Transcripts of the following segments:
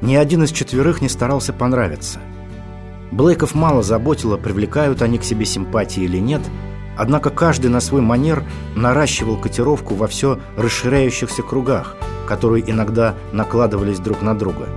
Ни один из четверых не старался понравиться. Блейков мало заботило, привлекают они к себе симпатии или нет, однако каждый на свой манер наращивал котировку во все расширяющихся кругах, которые иногда накладывались друг на друга.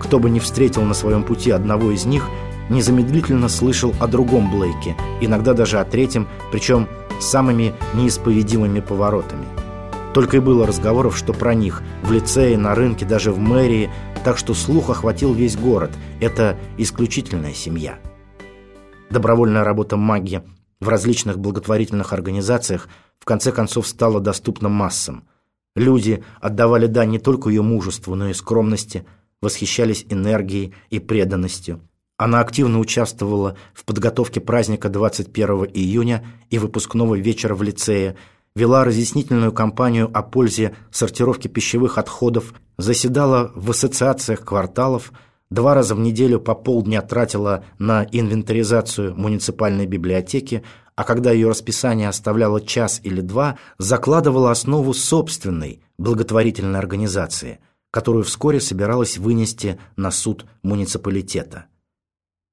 Кто бы ни встретил на своем пути одного из них, незамедлительно слышал о другом Блейке, иногда даже о третьем, причем самыми неисповедимыми поворотами. Только и было разговоров, что про них в лицее, на рынке, даже в мэрии, так что слух охватил весь город. Это исключительная семья. Добровольная работа магии в различных благотворительных организациях в конце концов стала доступна массам. Люди отдавали дань не только ее мужеству, но и скромности, восхищались энергией и преданностью. Она активно участвовала в подготовке праздника 21 июня и выпускного вечера в лицее, вела разъяснительную кампанию о пользе сортировки пищевых отходов, заседала в ассоциациях кварталов, два раза в неделю по полдня тратила на инвентаризацию муниципальной библиотеки, а когда ее расписание оставляло час или два, закладывала основу собственной благотворительной организации, которую вскоре собиралась вынести на суд муниципалитета.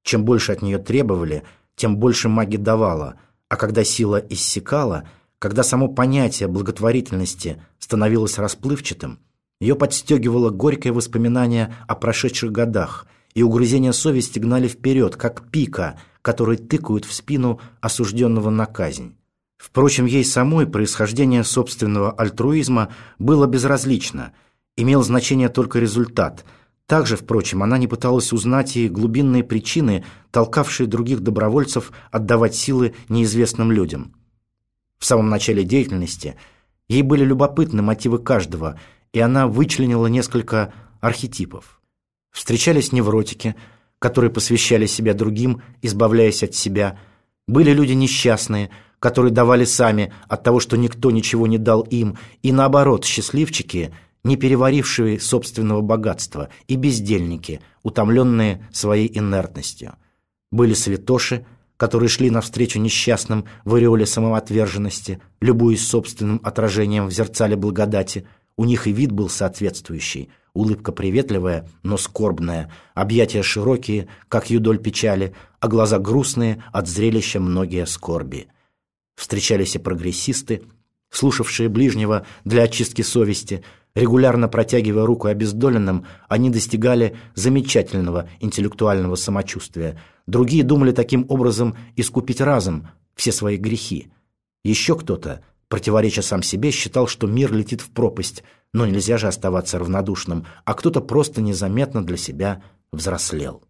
Чем больше от нее требовали, тем больше маги давала, а когда сила иссякала, когда само понятие благотворительности становилось расплывчатым, ее подстегивало горькое воспоминание о прошедших годах, и угрызения совести гнали вперед, как пика, который тыкают в спину осужденного на казнь. Впрочем, ей самой происхождение собственного альтруизма было безразлично, имел значение только результат – также, впрочем, она не пыталась узнать и глубинные причины, толкавшие других добровольцев отдавать силы неизвестным людям. В самом начале деятельности ей были любопытны мотивы каждого, и она вычленила несколько архетипов. Встречались невротики, которые посвящали себя другим, избавляясь от себя. Были люди несчастные, которые давали сами от того, что никто ничего не дал им, и наоборот, счастливчики – не переварившие собственного богатства, и бездельники, утомленные своей инертностью. Были святоши, которые шли навстречу несчастным в ореоле самоотверженности, любуясь собственным отражением в зерцале благодати. У них и вид был соответствующий, улыбка приветливая, но скорбная, объятия широкие, как юдоль печали, а глаза грустные от зрелища многие скорби. Встречались и прогрессисты, слушавшие ближнего для очистки совести – Регулярно протягивая руку обездоленным, они достигали замечательного интеллектуального самочувствия. Другие думали таким образом искупить разом все свои грехи. Еще кто-то, противореча сам себе, считал, что мир летит в пропасть, но нельзя же оставаться равнодушным, а кто-то просто незаметно для себя взрослел.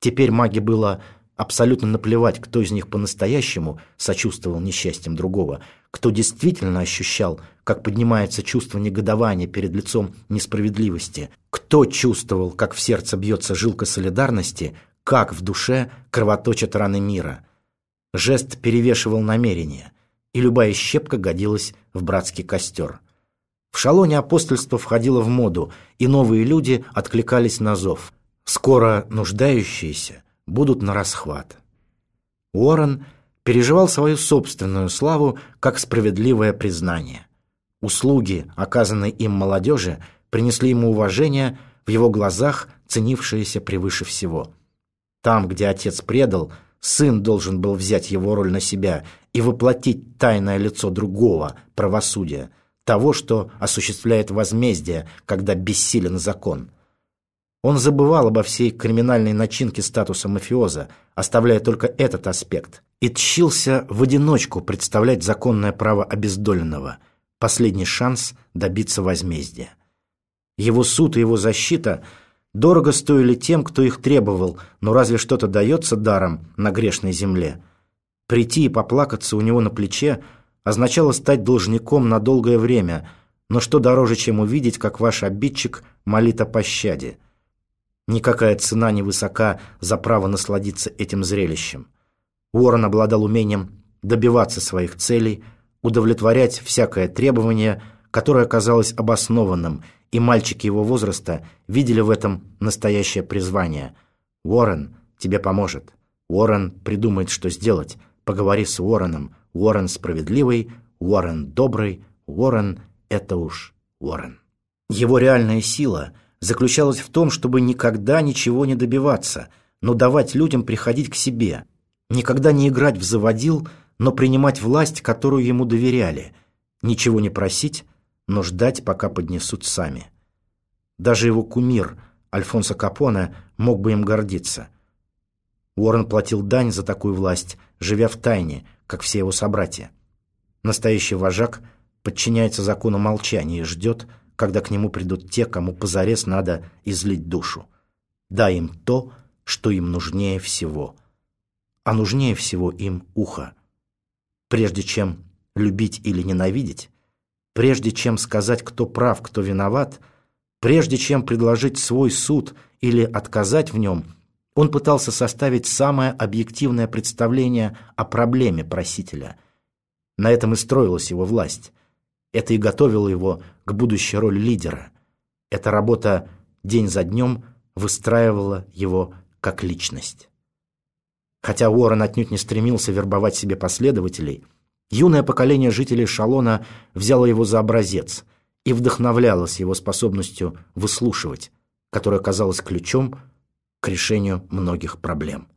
Теперь маге было Абсолютно наплевать, кто из них по-настоящему сочувствовал несчастьям другого, кто действительно ощущал, как поднимается чувство негодования перед лицом несправедливости, кто чувствовал, как в сердце бьется жилка солидарности, как в душе кровоточат раны мира. Жест перевешивал намерение, и любая щепка годилась в братский костер. В шалоне апостольство входило в моду, и новые люди откликались на зов. Скоро нуждающиеся – будут на расхват. Уоррен переживал свою собственную славу как справедливое признание. Услуги, оказанные им молодежи, принесли ему уважение, в его глазах ценившееся превыше всего. Там, где отец предал, сын должен был взять его роль на себя и воплотить тайное лицо другого, правосудия, того, что осуществляет возмездие, когда бессилен закон – он забывал обо всей криминальной начинке статуса мафиоза, оставляя только этот аспект, и тщился в одиночку представлять законное право обездоленного, последний шанс добиться возмездия. Его суд и его защита дорого стоили тем, кто их требовал, но разве что-то дается даром на грешной земле? Прийти и поплакаться у него на плече означало стать должником на долгое время, но что дороже, чем увидеть, как ваш обидчик молит о пощаде – Никакая цена не высока за право насладиться этим зрелищем. Уоррен обладал умением добиваться своих целей, удовлетворять всякое требование, которое казалось обоснованным, и мальчики его возраста видели в этом настоящее призвание. Уоррен тебе поможет. Уоррен придумает, что сделать. Поговори с Уорреном. Уоррен справедливый, Уоррен добрый, Уоррен – это уж Уоррен. Его реальная сила – заключалась в том, чтобы никогда ничего не добиваться, но давать людям приходить к себе, никогда не играть в заводил, но принимать власть, которую ему доверяли, ничего не просить, но ждать, пока поднесут сами. Даже его кумир, Альфонсо Капоне, мог бы им гордиться. Уоррен платил дань за такую власть, живя в тайне, как все его собратья. Настоящий вожак подчиняется закону молчания и ждет, когда к нему придут те, кому позарез надо излить душу. Дай им то, что им нужнее всего. А нужнее всего им ухо. Прежде чем любить или ненавидеть, прежде чем сказать, кто прав, кто виноват, прежде чем предложить свой суд или отказать в нем, он пытался составить самое объективное представление о проблеме просителя. На этом и строилась его власть. Это и готовило его к будущей роли лидера. Эта работа день за днем выстраивала его как личность. Хотя Уоррен отнюдь не стремился вербовать себе последователей, юное поколение жителей Шалона взяло его за образец и вдохновлялось его способностью выслушивать, которая казалась ключом к решению многих проблем.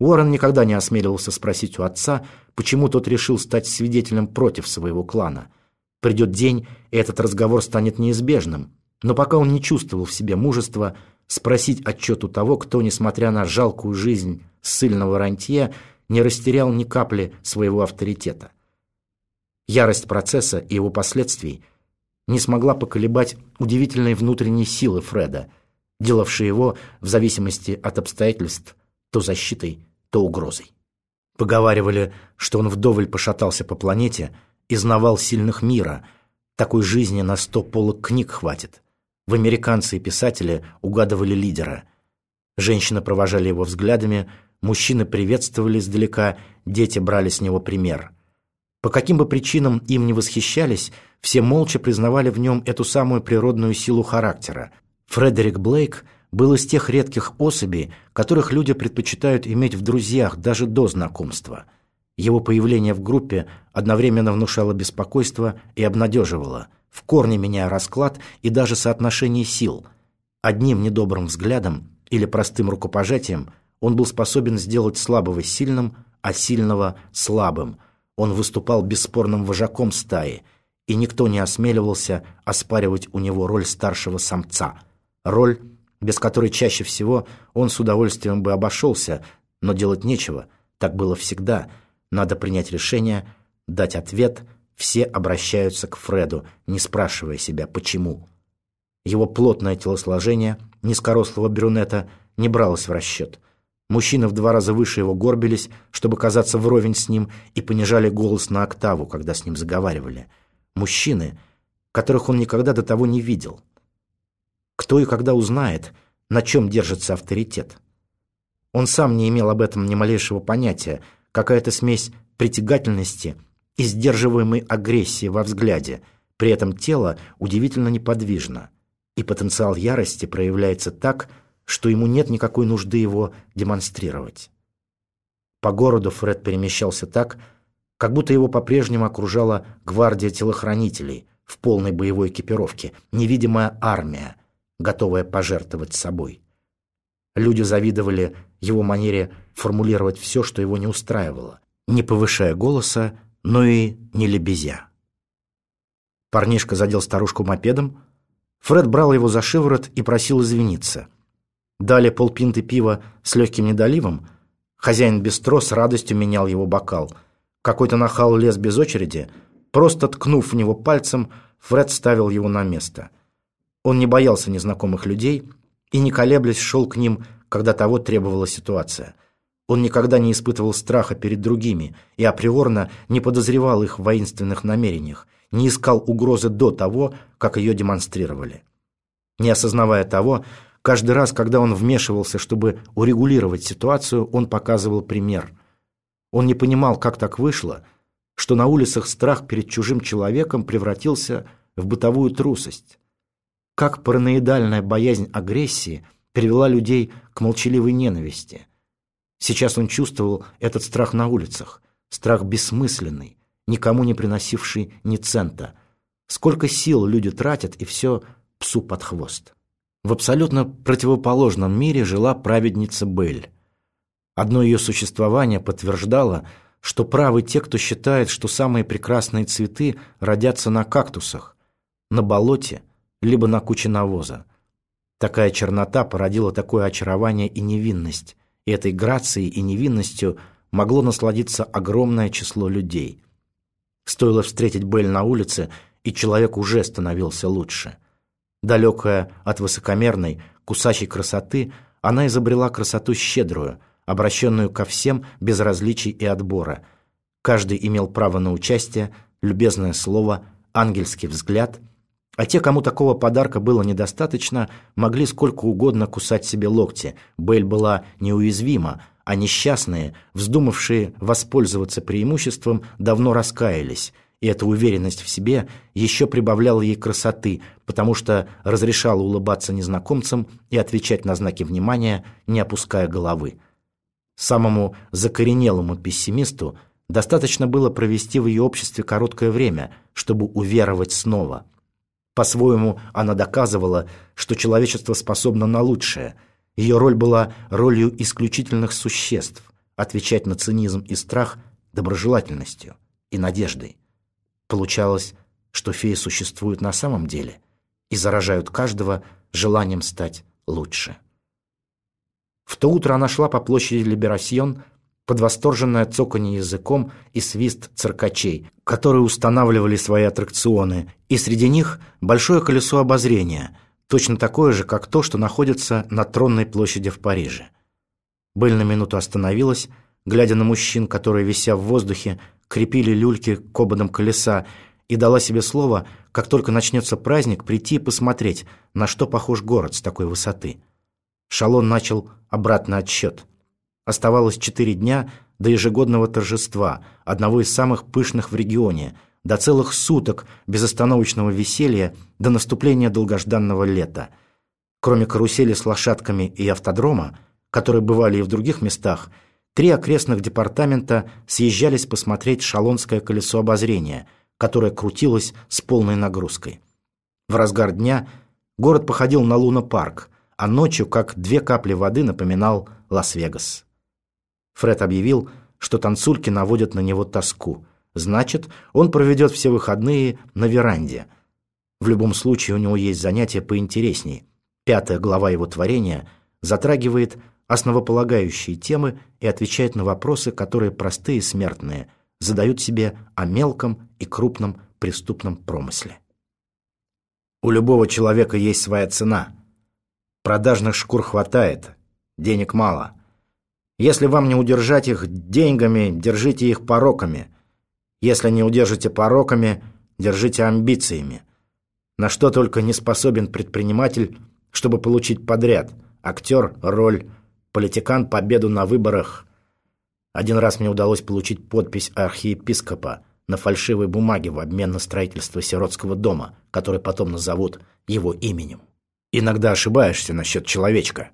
Уоррен никогда не осмеливался спросить у отца, почему тот решил стать свидетелем против своего клана. Придет день, и этот разговор станет неизбежным, но пока он не чувствовал в себе мужества спросить отчет у того, кто, несмотря на жалкую жизнь ссыльного рантье, не растерял ни капли своего авторитета. Ярость процесса и его последствий не смогла поколебать удивительной внутренней силы Фреда, делавшей его, в зависимости от обстоятельств, то защитой, то угрозой. Поговаривали, что он вдоволь пошатался по планете и знавал сильных мира. Такой жизни на сто полок книг хватит. В американцы и писатели угадывали лидера. Женщины провожали его взглядами, мужчины приветствовали издалека, дети брали с него пример. По каким бы причинам им не восхищались, все молча признавали в нем эту самую природную силу характера. Фредерик Блейк – был из тех редких особей, которых люди предпочитают иметь в друзьях даже до знакомства. Его появление в группе одновременно внушало беспокойство и обнадеживало, в корне меняя расклад и даже соотношение сил. Одним недобрым взглядом или простым рукопожатием он был способен сделать слабого сильным, а сильного слабым. Он выступал бесспорным вожаком стаи, и никто не осмеливался оспаривать у него роль старшего самца. Роль – без которой чаще всего он с удовольствием бы обошелся, но делать нечего, так было всегда. Надо принять решение, дать ответ, все обращаются к Фреду, не спрашивая себя, почему. Его плотное телосложение, низкорослого брюнета, не бралось в расчет. Мужчины в два раза выше его горбились, чтобы казаться вровень с ним, и понижали голос на октаву, когда с ним заговаривали. Мужчины, которых он никогда до того не видел – кто и когда узнает, на чем держится авторитет? Он сам не имел об этом ни малейшего понятия, какая-то смесь притягательности и сдерживаемой агрессии во взгляде, при этом тело удивительно неподвижно, и потенциал ярости проявляется так, что ему нет никакой нужды его демонстрировать. По городу Фред перемещался так, как будто его по-прежнему окружала гвардия телохранителей в полной боевой экипировке, невидимая армия, готовая пожертвовать собой. Люди завидовали его манере формулировать все, что его не устраивало, не повышая голоса, но и не лебезя. Парнишка задел старушку мопедом, Фред брал его за шиворот и просил извиниться. Дали полпинты пива с легким недоливом, хозяин бистро с радостью менял его бокал. Какой-то нахал лез без очереди, просто ткнув в него пальцем, Фред ставил его на место – он не боялся незнакомых людей и, не колеблясь, шел к ним, когда того требовала ситуация. Он никогда не испытывал страха перед другими и априорно не подозревал их в воинственных намерениях, не искал угрозы до того, как ее демонстрировали. Не осознавая того, каждый раз, когда он вмешивался, чтобы урегулировать ситуацию, он показывал пример. Он не понимал, как так вышло, что на улицах страх перед чужим человеком превратился в бытовую трусость как параноидальная боязнь агрессии привела людей к молчаливой ненависти. Сейчас он чувствовал этот страх на улицах, страх бессмысленный, никому не приносивший ни цента. Сколько сил люди тратят, и все псу под хвост. В абсолютно противоположном мире жила праведница Бель. Одно ее существование подтверждало, что правы те, кто считает, что самые прекрасные цветы родятся на кактусах, на болоте, либо на куче навоза. Такая чернота породила такое очарование и невинность, и этой грацией и невинностью могло насладиться огромное число людей. Стоило встретить Бель на улице, и человек уже становился лучше. Далекая от высокомерной, кусачей красоты, она изобрела красоту щедрую, обращенную ко всем без различий и отбора. Каждый имел право на участие, любезное слово, ангельский взгляд, а те, кому такого подарка было недостаточно, могли сколько угодно кусать себе локти. Бель была неуязвима, а несчастные, вздумавшие воспользоваться преимуществом, давно раскаялись – и эта уверенность в себе еще прибавляла ей красоты, потому что разрешала улыбаться незнакомцам и отвечать на знаки внимания, не опуская головы. Самому закоренелому пессимисту достаточно было провести в ее обществе короткое время, чтобы уверовать снова. По-своему, она доказывала, что человечество способно на лучшее. Ее роль была ролью исключительных существ, отвечать на цинизм и страх доброжелательностью и надеждой. Получалось, что феи существуют на самом деле и заражают каждого желанием стать лучше. В то утро она шла по площади Либерасьон под восторженное цоканье языком и свист циркачей, которые устанавливали свои аттракционы, и среди них большое колесо обозрения, точно такое же, как то, что находится на Тронной площади в Париже. Белль на минуту остановилась, глядя на мужчин, которые, вися в воздухе, крепили люльки к ободам колеса, и дала себе слово, как только начнется праздник, прийти и посмотреть, на что похож город с такой высоты. Шалон начал обратный отсчет. Оставалось четыре дня до ежегодного торжества, одного из самых пышных в регионе, до целых суток безостановочного веселья до наступления долгожданного лета. Кроме карусели с лошадками и автодрома, которые бывали и в других местах, три окрестных департамента съезжались посмотреть шалонское колесо обозрения, которое крутилось с полной нагрузкой. В разгар дня город походил на луна-парк – а ночью, как две капли воды, напоминал Лас-Вегас. Фред объявил, что танцульки наводят на него тоску. Значит, он проведет все выходные на веранде. В любом случае, у него есть занятие поинтересней. Пятая глава его творения затрагивает основополагающие темы и отвечает на вопросы, которые простые смертные задают себе о мелком и крупном преступном промысле. У любого человека есть своя цена – Продажных шкур хватает, денег мало. Если вам не удержать их деньгами, держите их пороками. Если не удержите пороками, держите амбициями. На что только не способен предприниматель, чтобы получить подряд. Актер – роль, политикан – победу на выборах. Один раз мне удалось получить подпись архиепископа на фальшивой бумаге в обмен на строительство сиротского дома, который потом назовут его именем. Иногда ошибаешься насчет человечка.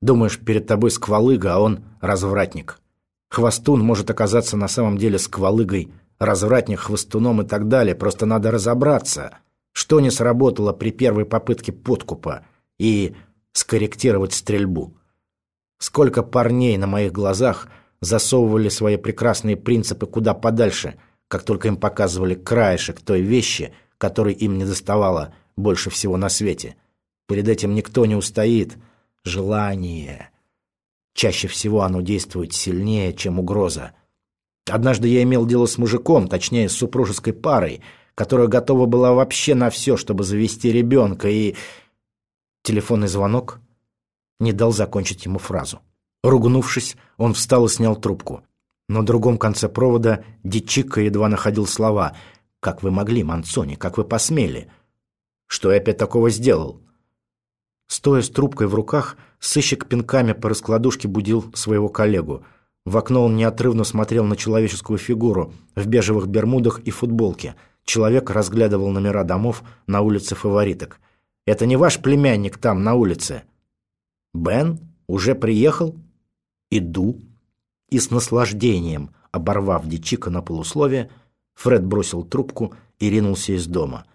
Думаешь, перед тобой сквалыга, а он развратник. Хвостун может оказаться на самом деле сквалыгой, развратник хвостуном и так далее. Просто надо разобраться, что не сработало при первой попытке подкупа и скорректировать стрельбу. Сколько парней на моих глазах засовывали свои прекрасные принципы куда подальше, как только им показывали краешек той вещи, которой им не доставало больше всего на свете – Перед этим никто не устоит. Желание. Чаще всего оно действует сильнее, чем угроза. Однажды я имел дело с мужиком, точнее, с супружеской парой, которая готова была вообще на все, чтобы завести ребенка, и... Телефонный звонок не дал закончить ему фразу. Ругнувшись, он встал и снял трубку. На другом конце провода Дичика едва находил слова. «Как вы могли, Мансони? Как вы посмели?» «Что я опять такого сделал?» Стоя с трубкой в руках, сыщик пинками по раскладушке будил своего коллегу. В окно он неотрывно смотрел на человеческую фигуру в бежевых бермудах и футболке. Человек разглядывал номера домов на улице фавориток. «Это не ваш племянник там, на улице?» «Бен? Уже приехал?» «Иду». И с наслаждением, оборвав Дичика на полусловие, Фред бросил трубку и ринулся из дома.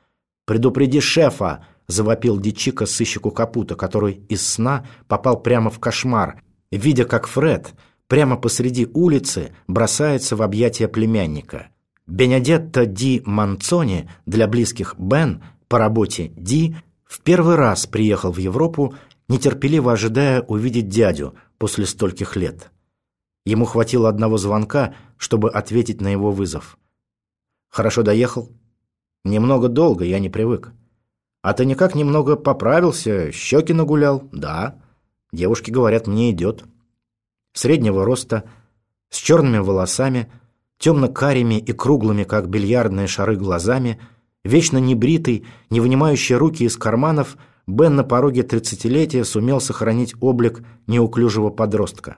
«Предупреди шефа!» завопил Дичика сыщику Капута, который из сна попал прямо в кошмар, видя, как Фред прямо посреди улицы бросается в объятия племянника. Бенедетто Ди Манцони, для близких Бен, по работе Ди, в первый раз приехал в Европу, нетерпеливо ожидая увидеть дядю после стольких лет. Ему хватило одного звонка, чтобы ответить на его вызов. «Хорошо доехал?» «Немного долго, я не привык». «А ты никак немного поправился, щеки нагулял?» «Да». «Девушки говорят, мне идет». Среднего роста, с черными волосами, темно-карими и круглыми, как бильярдные шары, глазами, вечно небритый, не вынимающий руки из карманов, Бен на пороге тридцатилетия сумел сохранить облик неуклюжего подростка.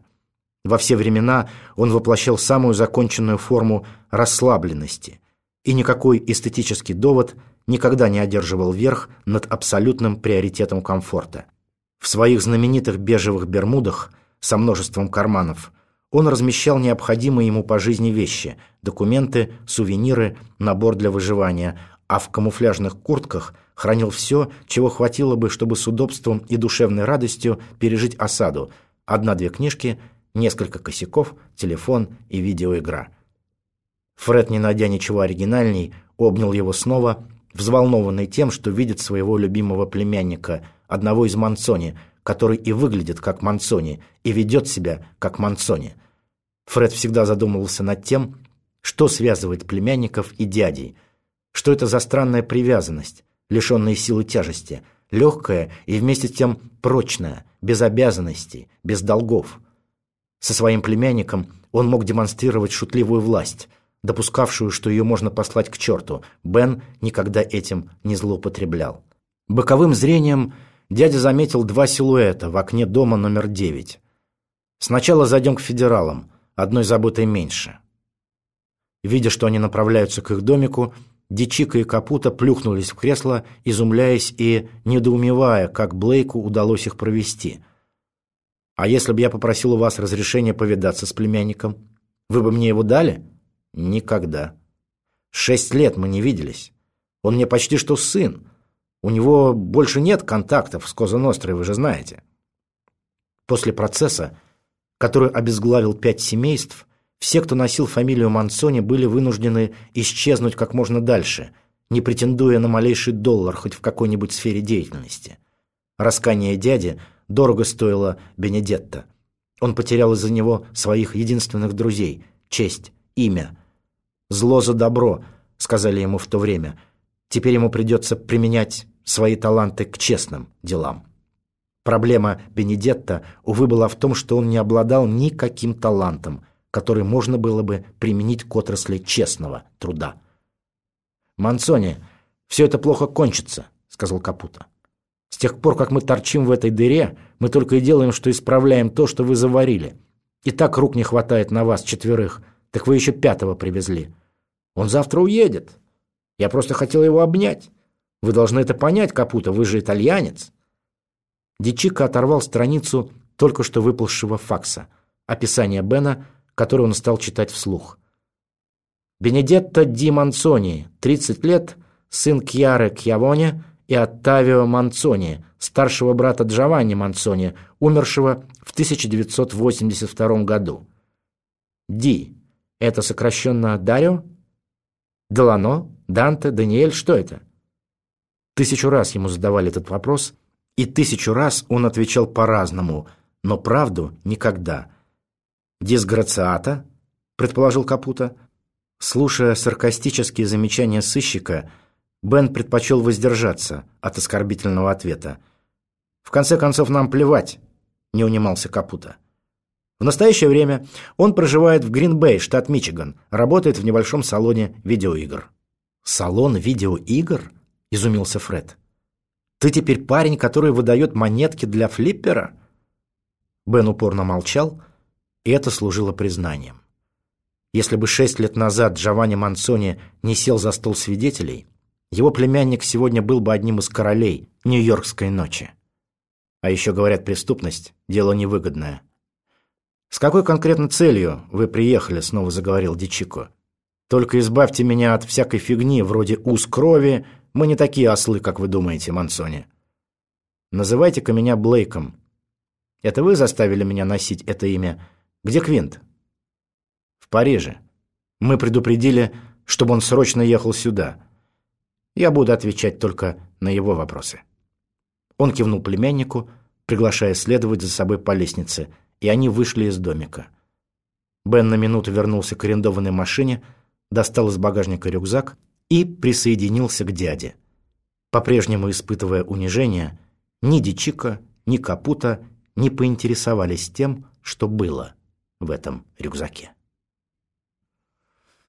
Во все времена он воплощал самую законченную форму расслабленности, и никакой эстетический довод никогда не одерживал верх над абсолютным приоритетом комфорта. В своих знаменитых бежевых бермудах со множеством карманов он размещал необходимые ему по жизни вещи – документы, сувениры, набор для выживания, а в камуфляжных куртках хранил все, чего хватило бы, чтобы с удобством и душевной радостью пережить осаду – одна-две книжки – несколько косяков, телефон и видеоигра. Фред, не найдя ничего оригинальней, обнял его снова, взволнованный тем, что видит своего любимого племянника, одного из Мансони, который и выглядит как Мансони, и ведет себя как Мансони. Фред всегда задумывался над тем, что связывает племянников и дядей, что это за странная привязанность, лишенная силы тяжести, легкая и вместе с тем прочная, без обязанностей, без долгов – со своим племянником он мог демонстрировать шутливую власть, допускавшую, что ее можно послать к черту. Бен никогда этим не злоупотреблял. Боковым зрением дядя заметил два силуэта в окне дома номер девять. Сначала зайдем к федералам, одной заботой меньше. Видя, что они направляются к их домику, Дичика и Капута плюхнулись в кресло, изумляясь и недоумевая, как Блейку удалось их провести – а если бы я попросил у вас разрешения повидаться с племянником, вы бы мне его дали? Никогда. Шесть лет мы не виделись. Он мне почти что сын. У него больше нет контактов с Коза Нострой, вы же знаете. После процесса, который обезглавил пять семейств, все, кто носил фамилию Мансони, были вынуждены исчезнуть как можно дальше, не претендуя на малейший доллар хоть в какой-нибудь сфере деятельности. Раскание дяди – дорого стоило Бенедетто. Он потерял из-за него своих единственных друзей, честь, имя. «Зло за добро», — сказали ему в то время. Теперь ему придется применять свои таланты к честным делам. Проблема Бенедетта, увы, была в том, что он не обладал никаким талантом, который можно было бы применить к отрасли честного труда. «Мансони, все это плохо кончится», — сказал Капута. С тех пор, как мы торчим в этой дыре, мы только и делаем, что исправляем то, что вы заварили. И так рук не хватает на вас четверых, так вы еще пятого привезли. Он завтра уедет. Я просто хотел его обнять. Вы должны это понять, Капута, вы же итальянец. Дичика оторвал страницу только что выплывшего факса, описание Бена, которое он стал читать вслух. Бенедетто Ди Манцони, 30 лет, сын Кьяры Кьявоне, и Оттавио Манцони, старшего брата Джованни Манцони, умершего в 1982 году. Ди – это сокращенно Дарио? Делано? Данте? Даниэль? Что это? Тысячу раз ему задавали этот вопрос, и тысячу раз он отвечал по-разному, но правду никогда. «Дисграциата?» – предположил Капута. Слушая саркастические замечания сыщика – Бен предпочел воздержаться от оскорбительного ответа. «В конце концов, нам плевать», – не унимался Капута. В настоящее время он проживает в Грин-Бэй, штат Мичиган, работает в небольшом салоне видеоигр. «Салон видеоигр?» – изумился Фред. «Ты теперь парень, который выдает монетки для флиппера?» Бен упорно молчал, и это служило признанием. Если бы шесть лет назад Джованни Мансони не сел за стол свидетелей – его племянник сегодня был бы одним из королей Нью-Йоркской ночи. А еще, говорят, преступность – дело невыгодное. «С какой конкретно целью вы приехали?» – снова заговорил Дичико. «Только избавьте меня от всякой фигни, вроде уз крови, мы не такие ослы, как вы думаете, Мансони. Называйте-ка меня Блейком. Это вы заставили меня носить это имя? Где Квинт? В Париже. Мы предупредили, чтобы он срочно ехал сюда. Я буду отвечать только на его вопросы. Он кивнул племяннику, приглашая следовать за собой по лестнице, и они вышли из домика. Бен на минуту вернулся к арендованной машине, достал из багажника рюкзак и присоединился к дяде. По-прежнему испытывая унижение, ни Дичика, ни Капута не поинтересовались тем, что было в этом рюкзаке.